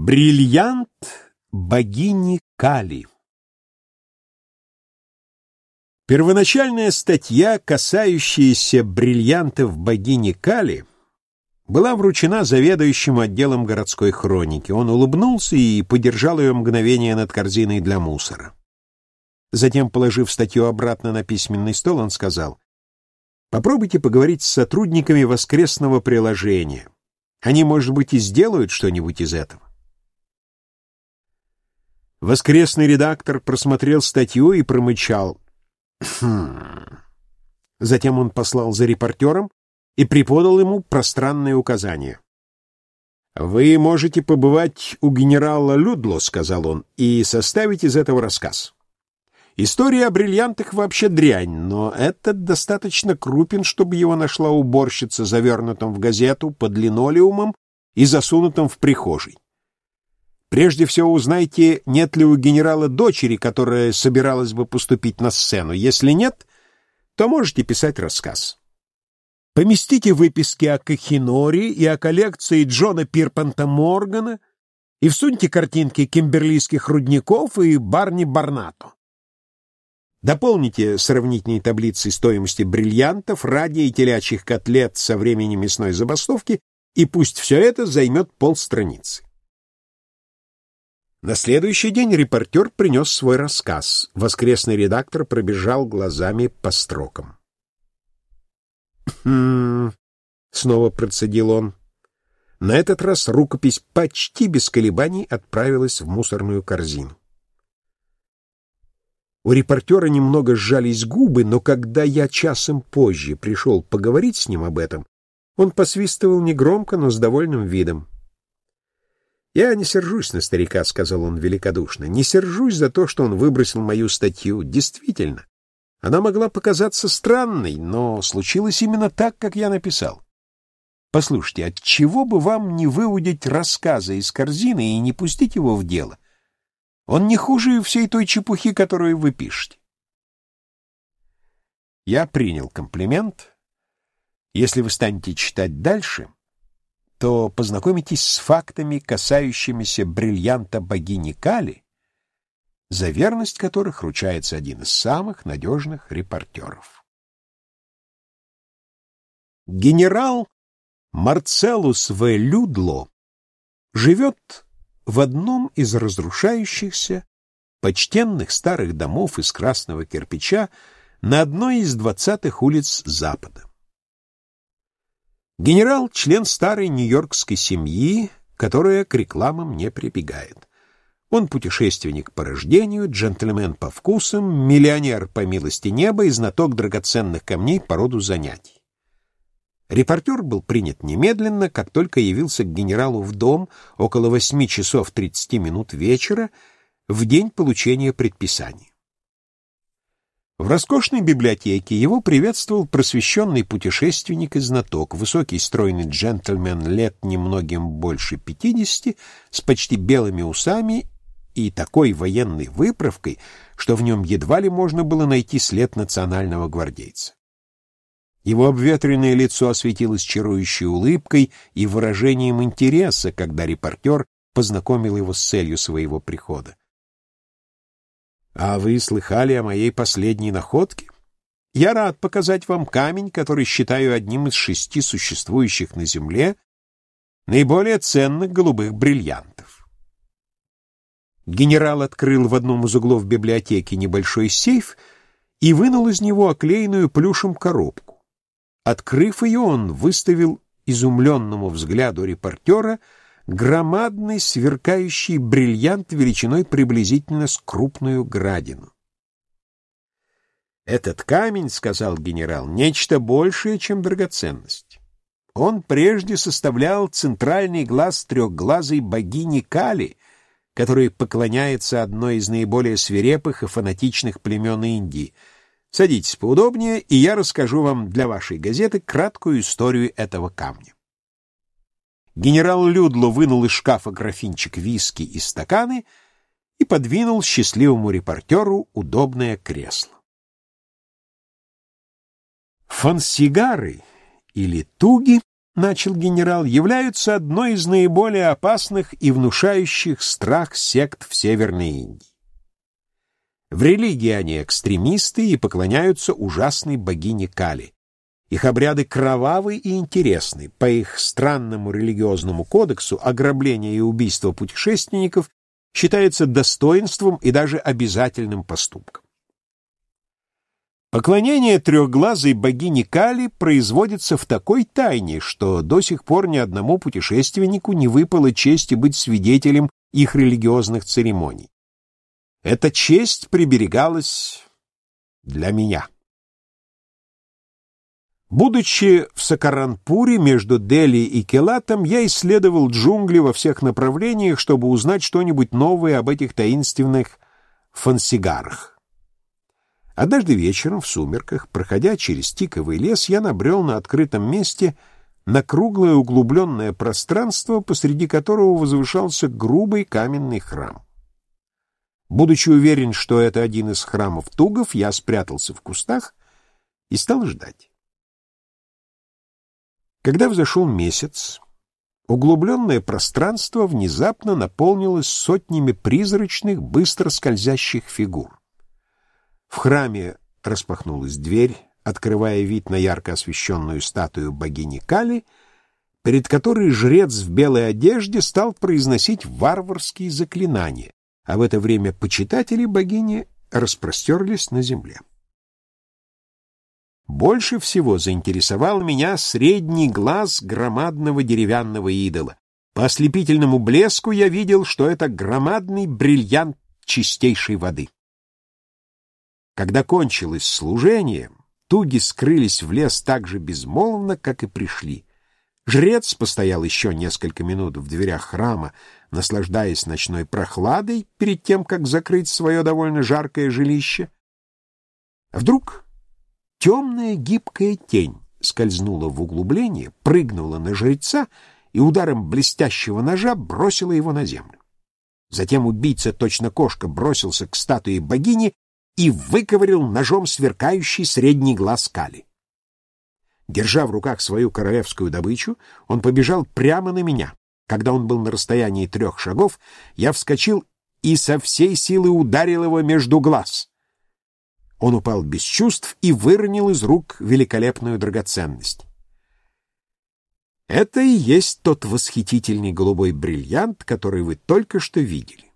Бриллиант богини Кали Первоначальная статья, касающаяся бриллиантов богини Кали, была вручена заведующему отделом городской хроники. Он улыбнулся и подержал ее мгновение над корзиной для мусора. Затем, положив статью обратно на письменный стол, он сказал, «Попробуйте поговорить с сотрудниками воскресного приложения. Они, может быть, и сделают что-нибудь из этого». Воскресный редактор просмотрел статью и промычал. «Хм...» Затем он послал за репортером и преподал ему пространное указание. «Вы можете побывать у генерала Людло», — сказал он, — «и составить из этого рассказ. История о бриллиантах вообще дрянь, но этот достаточно крупен, чтобы его нашла уборщица, завернутым в газету, под линолеумом и засунутым в прихожей. Прежде всего узнайте, нет ли у генерала дочери, которая собиралась бы поступить на сцену. Если нет, то можете писать рассказ. Поместите выписки о Кахинори и о коллекции Джона Пирпанта Моргана и всуньте картинки кимберлийских рудников и Барни Барнато. Дополните сравнительные таблицы стоимости бриллиантов, радия и телячьих котлет со времени мясной забастовки, и пусть все это займет полстраницы. На следующий день репортер принес свой рассказ. Воскресный редактор пробежал глазами по строкам. «Хм...» — снова процедил он. На этот раз рукопись почти без колебаний отправилась в мусорную корзину. У репортера немного сжались губы, но когда я часом позже пришел поговорить с ним об этом, он посвистывал негромко, но с довольным видом. «Я не сержусь на старика», — сказал он великодушно. «Не сержусь за то, что он выбросил мою статью. Действительно, она могла показаться странной, но случилось именно так, как я написал. Послушайте, от чего бы вам не выудить рассказы из корзины и не пустить его в дело? Он не хуже всей той чепухи, которую вы пишете». Я принял комплимент. Если вы станете читать дальше то познакомитесь с фактами, касающимися бриллианта богини Кали, за верность которых ручается один из самых надежных репортеров. Генерал Марцелус В. Людло живет в одном из разрушающихся, почтенных старых домов из красного кирпича на одной из двадцатых улиц Запада. Генерал — член старой нью-йоркской семьи, которая к рекламам не прибегает. Он путешественник по рождению, джентльмен по вкусам, миллионер по милости неба и знаток драгоценных камней по роду занятий. Репортер был принят немедленно, как только явился к генералу в дом около восьми часов тридцати минут вечера в день получения предписаний. В роскошной библиотеке его приветствовал просвещенный путешественник и знаток, высокий стройный джентльмен лет немногим больше пятидесяти, с почти белыми усами и такой военной выправкой, что в нем едва ли можно было найти след национального гвардейца. Его обветренное лицо осветилось чарующей улыбкой и выражением интереса, когда репортер познакомил его с целью своего прихода. А вы слыхали о моей последней находке? Я рад показать вам камень, который считаю одним из шести существующих на Земле наиболее ценных голубых бриллиантов. Генерал открыл в одном из углов библиотеки небольшой сейф и вынул из него оклеенную плюшем коробку. Открыв ее, он выставил изумленному взгляду репортера — громадный сверкающий бриллиант величиной приблизительно с крупную градину. «Этот камень, — сказал генерал, — нечто большее, чем драгоценность. Он прежде составлял центральный глаз трехглазой богини Кали, которая поклоняется одной из наиболее свирепых и фанатичных племен Индии. Садитесь поудобнее, и я расскажу вам для вашей газеты краткую историю этого камня. Генерал Людло вынул из шкафа графинчик виски и стаканы и подвинул счастливому репортеру удобное кресло. Фансигары или туги начал генерал, являются одной из наиболее опасных и внушающих страх сект в Северной Индии. В религии они экстремисты и поклоняются ужасной богине Кали. Их обряды кровавы и интересны. По их странному религиозному кодексу ограбление и убийство путешественников считается достоинством и даже обязательным поступком. Поклонение трехглазой богине Кали производится в такой тайне, что до сих пор ни одному путешественнику не выпало чести быть свидетелем их религиозных церемоний. Эта честь приберегалась для меня. Будучи в Сакаранпуре между Дели и Келатом, я исследовал джунгли во всех направлениях, чтобы узнать что-нибудь новое об этих таинственных фансигарах. Однажды вечером в сумерках, проходя через тиковый лес, я набрел на открытом месте на круглое углубленное пространство, посреди которого возвышался грубый каменный храм. Будучи уверен, что это один из храмов тугов, я спрятался в кустах и стал ждать. Когда взошел месяц, углубленное пространство внезапно наполнилось сотнями призрачных, быстро скользящих фигур. В храме распахнулась дверь, открывая вид на ярко освещенную статую богини Кали, перед которой жрец в белой одежде стал произносить варварские заклинания, а в это время почитатели богини распростерлись на земле. Больше всего заинтересовал меня средний глаз громадного деревянного идола. По ослепительному блеску я видел, что это громадный бриллиант чистейшей воды. Когда кончилось служение, туги скрылись в лес так же безмолвно, как и пришли. Жрец постоял еще несколько минут в дверях храма, наслаждаясь ночной прохладой перед тем, как закрыть свое довольно жаркое жилище. Вдруг Темная гибкая тень скользнула в углубление, прыгнула на жреца и ударом блестящего ножа бросила его на землю. Затем убийца, точно кошка, бросился к статуе богини и выковырил ножом сверкающий средний глаз Кали. Держа в руках свою королевскую добычу, он побежал прямо на меня. Когда он был на расстоянии трех шагов, я вскочил и со всей силы ударил его между глаз. Он упал без чувств и выронил из рук великолепную драгоценность. Это и есть тот восхитительный голубой бриллиант, который вы только что видели.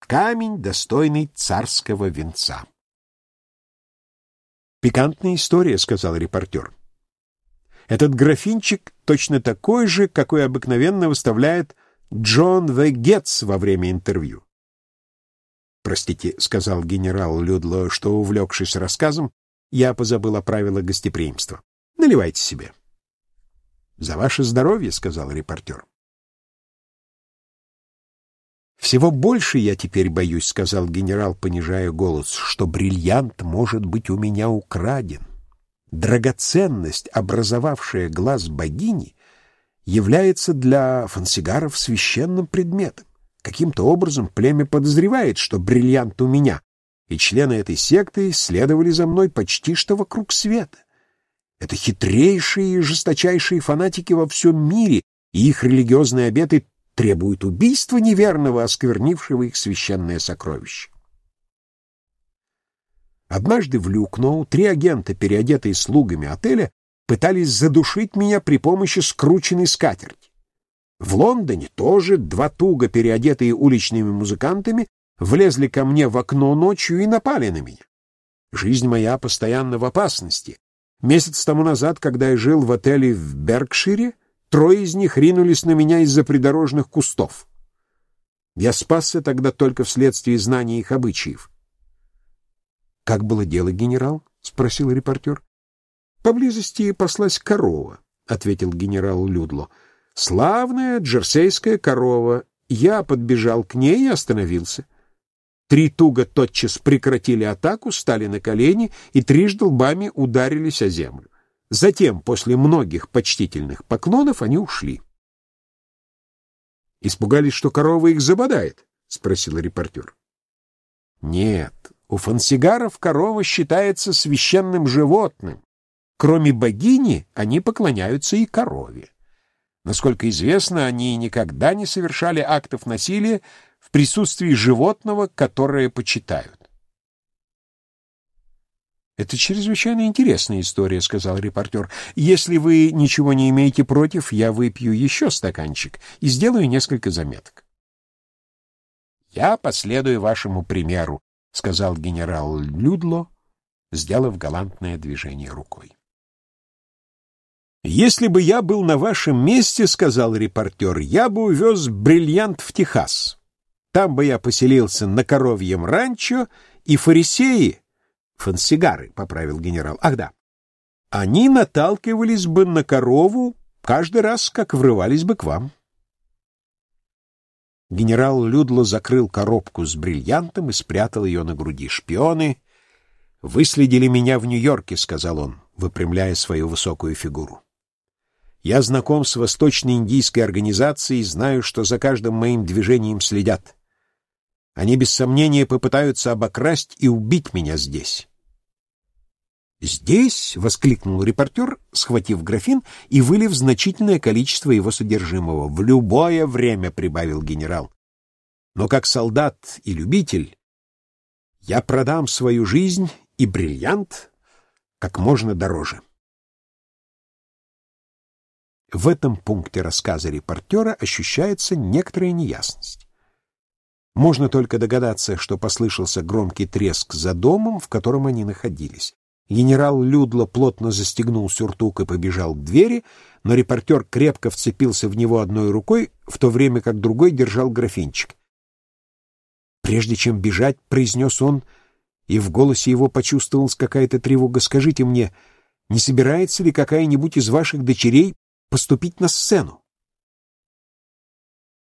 Камень, достойный царского венца. «Пикантная история», — сказал репортер. «Этот графинчик точно такой же, какой обыкновенно выставляет Джон В. Гетц во время интервью. «Простите», — сказал генерал Людло, что, увлекшись рассказом, я позабыл о правилах гостеприимства. «Наливайте себе». «За ваше здоровье», — сказал репортер. «Всего больше я теперь боюсь», — сказал генерал, понижая голос, «что бриллиант может быть у меня украден. Драгоценность, образовавшая глаз богини, является для фансигаров священным предметом. Каким-то образом племя подозревает, что бриллиант у меня, и члены этой секты следовали за мной почти что вокруг света. Это хитрейшие и жесточайшие фанатики во всем мире, и их религиозные обеты требуют убийства неверного, осквернившего их священное сокровище. Однажды в Люкноу три агента, переодетые слугами отеля, пытались задушить меня при помощи скрученной скатерти. В Лондоне тоже два туго переодетые уличными музыкантами влезли ко мне в окно ночью и напали на меня. Жизнь моя постоянно в опасности. Месяц тому назад, когда я жил в отеле в Беркшире, трое из них ринулись на меня из-за придорожных кустов. Я спасся тогда только вследствие знания их обычаев. — Как было дело, генерал? — спросил репортер. — Поблизости паслась корова, — ответил генерал Людло. — Славная джерсейская корова. Я подбежал к ней и остановился. Три туго тотчас прекратили атаку, стали на колени и трижды лбами ударились о землю. Затем, после многих почтительных поклонов, они ушли. «Испугались, что корова их забодает?» — спросил репортер. «Нет, у фансигаров корова считается священным животным. Кроме богини, они поклоняются и корове. Насколько известно, они никогда не совершали актов насилия в присутствии животного, которое почитают. «Это чрезвычайно интересная история», — сказал репортер. «Если вы ничего не имеете против, я выпью еще стаканчик и сделаю несколько заметок». «Я последую вашему примеру», — сказал генерал Людло, сделав галантное движение рукой. «Если бы я был на вашем месте, — сказал репортер, — я бы увез бриллиант в Техас. Там бы я поселился на коровьем ранчо, и фарисеи, Фансигары, — поправил генерал. Ах да. Они наталкивались бы на корову каждый раз, как врывались бы к вам. Генерал Людло закрыл коробку с бриллиантом и спрятал ее на груди. «Шпионы выследили меня в Нью-Йорке», — сказал он, выпрямляя свою высокую фигуру. «Я знаком с Восточно-Индийской организацией и знаю, что за каждым моим движением следят. Они без сомнения попытаются обокрасть и убить меня здесь. «Здесь?» — воскликнул репортер, схватив графин и вылив значительное количество его содержимого. «В любое время», — прибавил генерал. «Но как солдат и любитель я продам свою жизнь и бриллиант как можно дороже». В этом пункте рассказа репортера ощущается некоторая неясность. Можно только догадаться, что послышался громкий треск за домом, в котором они находились. Генерал Людло плотно застегнул сюртук и побежал к двери, но репортер крепко вцепился в него одной рукой, в то время как другой держал графинчик. «Прежде чем бежать», — произнес он, и в голосе его почувствовалась какая-то тревога, «скажите мне, не собирается ли какая-нибудь из ваших дочерей поступить на сцену?»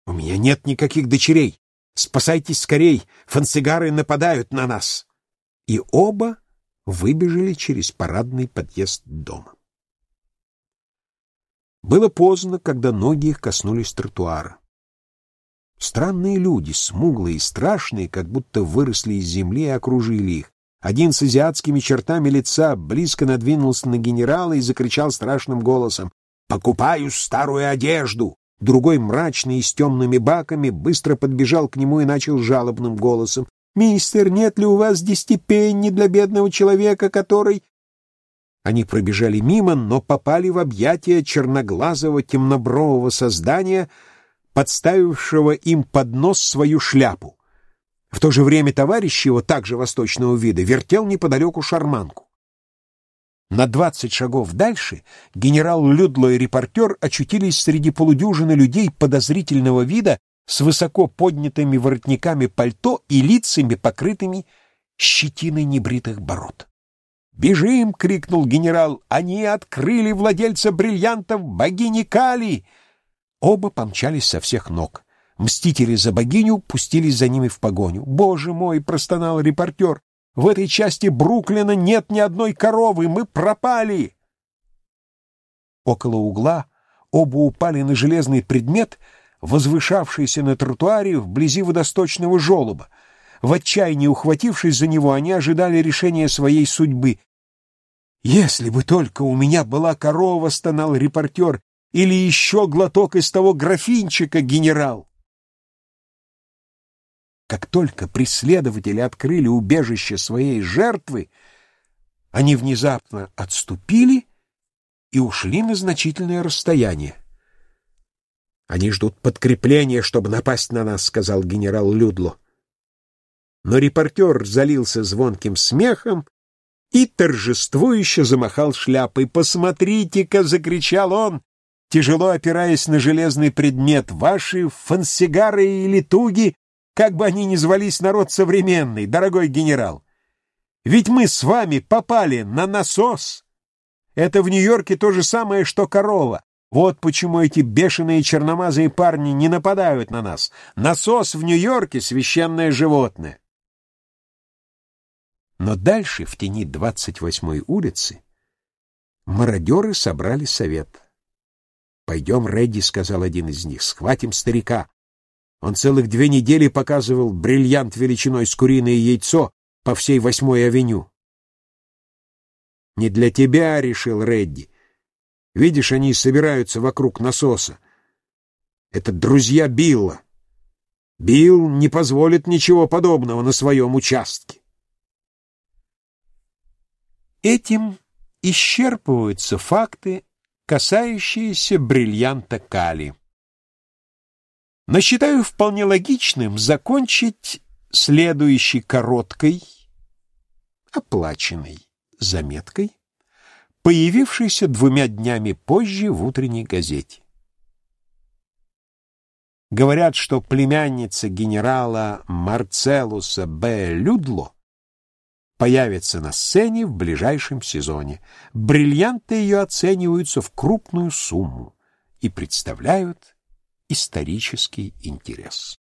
«У меня нет никаких дочерей. Спасайтесь скорей! Фансигары нападают на нас!» И оба выбежали через парадный подъезд дома. Было поздно, когда ноги их коснулись тротуара. Странные люди, смуглые и страшные, как будто выросли из земли и окружили их. Один с азиатскими чертами лица близко надвинулся на генерала и закричал страшным голосом «Покупаю старую одежду! Другой, мрачный и с темными баками, быстро подбежал к нему и начал жалобным голосом. «Мистер, нет ли у вас десяти пенни для бедного человека, который...» Они пробежали мимо, но попали в объятия черноглазого темнобрового создания, подставившего им под нос свою шляпу. В то же время товарищ его, также восточного вида, вертел неподалеку шарманку. На двадцать шагов дальше генерал Людло и репортер очутились среди полудюжины людей подозрительного вида с высоко поднятыми воротниками пальто и лицами, покрытыми щетиной небритых бород. «Бежим!» — крикнул генерал. «Они открыли владельца бриллиантов богини Кали!» Оба помчались со всех ног. Мстители за богиню пустились за ними в погоню. «Боже мой!» — простонал репортер. В этой части Бруклина нет ни одной коровы, мы пропали!» Около угла оба упали на железный предмет, возвышавшийся на тротуаре вблизи водосточного желоба. В отчаянии ухватившись за него, они ожидали решения своей судьбы. «Если бы только у меня была корова!» — стонал репортер. «Или еще глоток из того графинчика, генерал!» Как только преследователи открыли убежище своей жертвы, они внезапно отступили и ушли на значительное расстояние. «Они ждут подкрепления, чтобы напасть на нас», — сказал генерал Людло. Но репортер залился звонким смехом и торжествующе замахал шляпой. «Посмотрите-ка!» — закричал он, тяжело опираясь на железный предмет. «Ваши фансигары и литуги как бы они ни звались народ современный, дорогой генерал. Ведь мы с вами попали на насос. Это в Нью-Йорке то же самое, что корова. Вот почему эти бешеные черномазые парни не нападают на нас. Насос в Нью-Йорке — священное животное. Но дальше, в тени 28-й улицы, мародеры собрали совет. «Пойдем, Редди», — сказал один из них, — «схватим старика. Он целых две недели показывал бриллиант величиной с куриное яйцо по всей восьмой авеню. «Не для тебя», — решил Редди. «Видишь, они собираются вокруг насоса. Это друзья Билла. Билл не позволит ничего подобного на своем участке. Этим исчерпываются факты, касающиеся бриллианта Кали. Но считаю вполне логичным закончить следующей короткой, оплаченной заметкой, появившейся двумя днями позже в утренней газете. Говорят, что племянница генерала Марцелуса Б. Людло появится на сцене в ближайшем сезоне. Бриллианты ее оцениваются в крупную сумму и представляют исторический интерес.